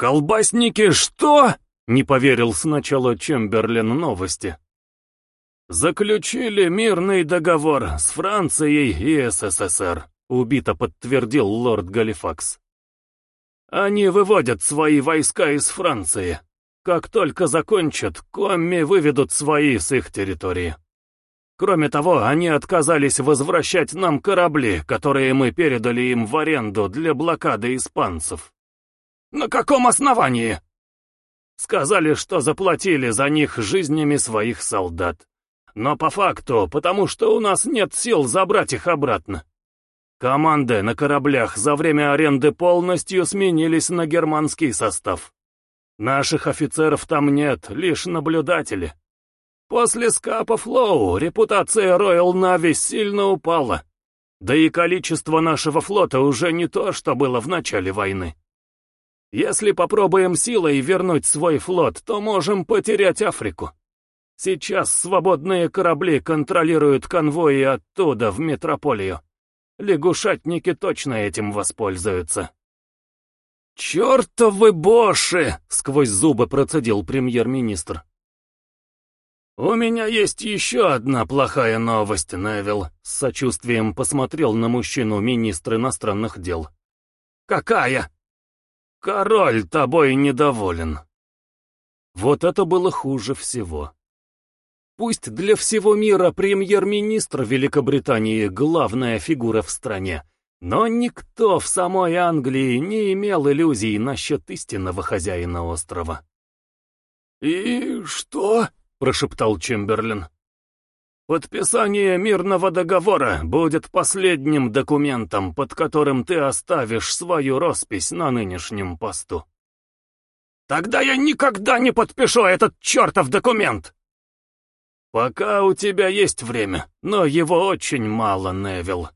«Колбасники что?» — не поверил сначала Чемберлен новости. «Заключили мирный договор с Францией и СССР», — убито подтвердил лорд Галифакс. «Они выводят свои войска из Франции. Как только закончат, комми выведут свои с их территории. Кроме того, они отказались возвращать нам корабли, которые мы передали им в аренду для блокады испанцев. На каком основании? Сказали, что заплатили за них жизнями своих солдат. Но по факту, потому что у нас нет сил забрать их обратно. Команды на кораблях за время аренды полностью сменились на германский состав. Наших офицеров там нет, лишь наблюдатели. После скапа Флоу репутация Royal Navy сильно упала. Да и количество нашего флота уже не то, что было в начале войны. Если попробуем силой вернуть свой флот, то можем потерять Африку. Сейчас свободные корабли контролируют конвои оттуда в метрополию. Лягушатники точно этим воспользуются. «Чертовы боши!» — сквозь зубы процедил премьер-министр. «У меня есть еще одна плохая новость, Невил», — с сочувствием посмотрел на мужчину министр иностранных дел. «Какая?» «Король тобой недоволен». Вот это было хуже всего. Пусть для всего мира премьер-министр Великобритании главная фигура в стране, но никто в самой Англии не имел иллюзий насчет истинного хозяина острова. «И что?» — прошептал Чемберлин. «Подписание мирного договора будет последним документом, под которым ты оставишь свою роспись на нынешнем посту». «Тогда я никогда не подпишу этот чертов документ!» «Пока у тебя есть время, но его очень мало, Невил»,